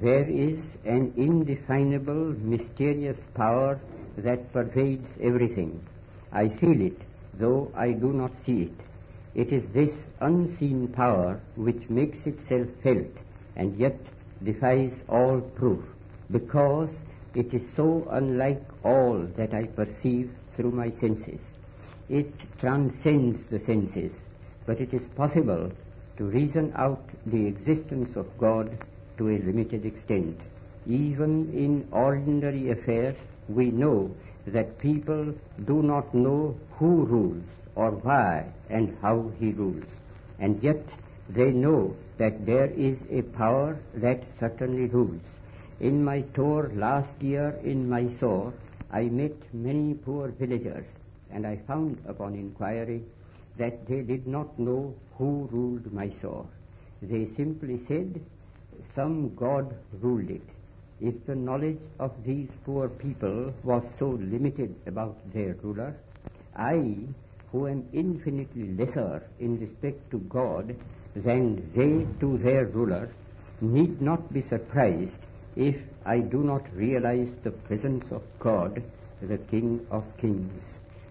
There is an indefinable, mysterious power that pervades everything. I feel it, though I do not see it. It is this unseen power which makes itself felt and yet defies all proof, because it is so unlike all that I perceive through my senses. It transcends the senses, but it is possible to reason out the existence of God to a limited extent. Even in ordinary affairs, we know that people do not know who rules or why and how he rules. And yet they know that there is a power that certainly rules. In my tour last year in Mysore, I met many poor villagers, and I found upon inquiry that they did not know who ruled Mysore. They simply said, some God ruled it. If the knowledge of these poor people was so limited about their ruler, I, who am infinitely lesser in respect to God than they to their ruler, need not be surprised if I do not realize the presence of God, the King of Kings.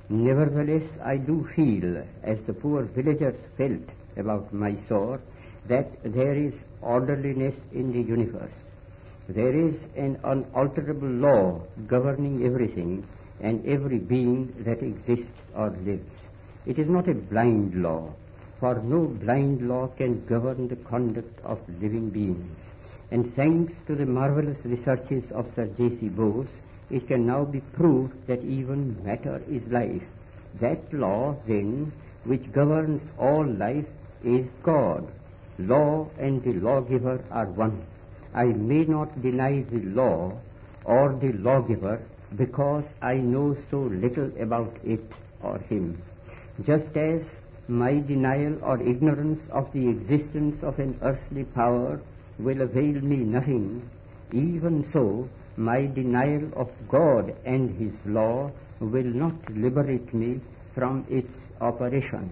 Nevertheless, I do feel, as the poor villagers felt about Mysore, that there is orderliness in the universe. There is an unalterable law governing everything and every being that exists or lives. It is not a blind law, for no blind law can govern the conduct of living beings. And thanks to the marvelous researches of Sir J.C. Bose, it can now be proved that even matter is life. That law, then, which governs all life is God. Law and the lawgiver are one. I may not deny the law or the lawgiver because I know so little about it or him. Just as my denial or ignorance of the existence of an earthly power will avail me nothing, even so my denial of God and His law will not liberate me from its operation,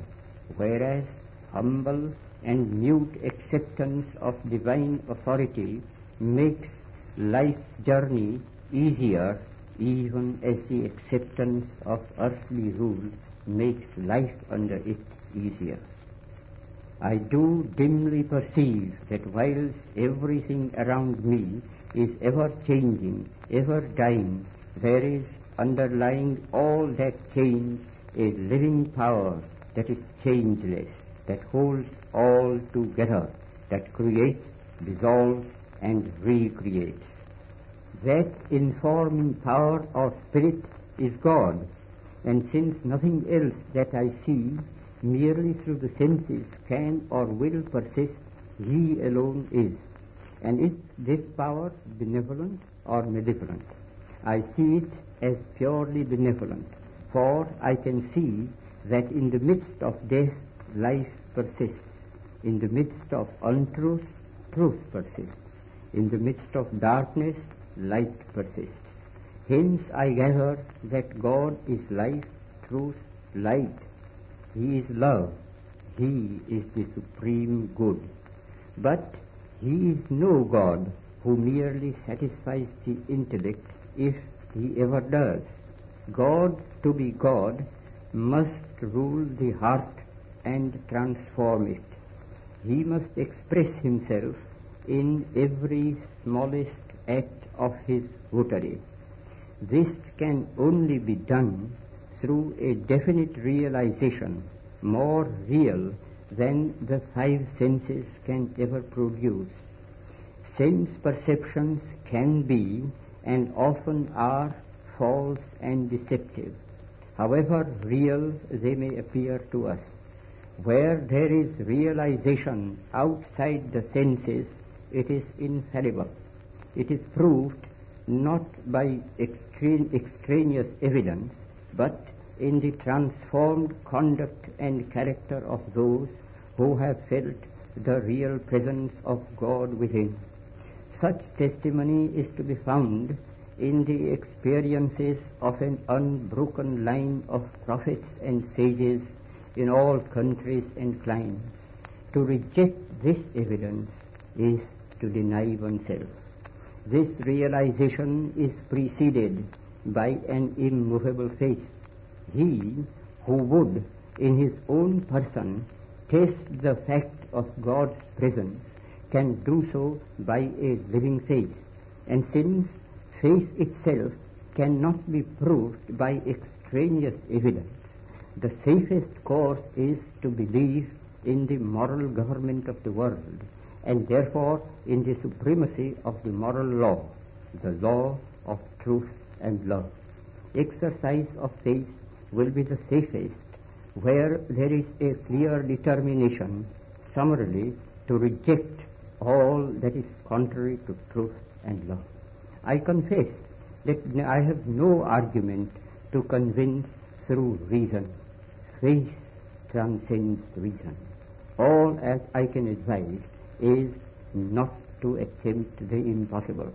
whereas humble and mute acceptance of divine authority makes life's journey easier even as the acceptance of earthly rule makes life under it easier. I do dimly perceive that whilst everything around me is ever changing, ever dying, there is underlying all that change a living power that is changeless, that holds all together, that creates, dissolves, and recreates. That informing power or spirit is God, and since nothing else that I see merely through the senses can or will persist, He alone is. And is this power benevolent or malevolent? I see it as purely benevolent, for I can see that in the midst of death, life persists. In the midst of untruth, truth persists. In the midst of darkness, light persists. Hence I gather that God is life, truth, light. He is love. He is the supreme good. But he is no God who merely satisfies the intellect if he ever does. God, to be God, must rule the heart and transform it. He must express himself in every smallest act of his votary. This can only be done through a definite realization, more real than the five senses can ever produce. Sense perceptions can be and often are false and deceptive, however real they may appear to us. Where there is realization outside the senses, it is infallible. It is proved not by extraneous evidence, but in the transformed conduct and character of those who have felt the real presence of God within. Such testimony is to be found in the experiences of an unbroken line of prophets and sages in all countries and climes. To reject this evidence is to deny oneself. This realization is preceded by an immovable faith. He who would in his own person test the fact of God's presence can do so by a living faith. And since faith itself cannot be proved by extraneous evidence, the safest course is to believe in the moral government of the world and therefore in the supremacy of the moral law, the law of truth and love. Exercise of faith will be the safest where there is a clear determination summarily to reject all that is contrary to truth and love. I confess that I have no argument to convince through reason. Faith transcends reason. All as I can advise is not to attempt the impossible.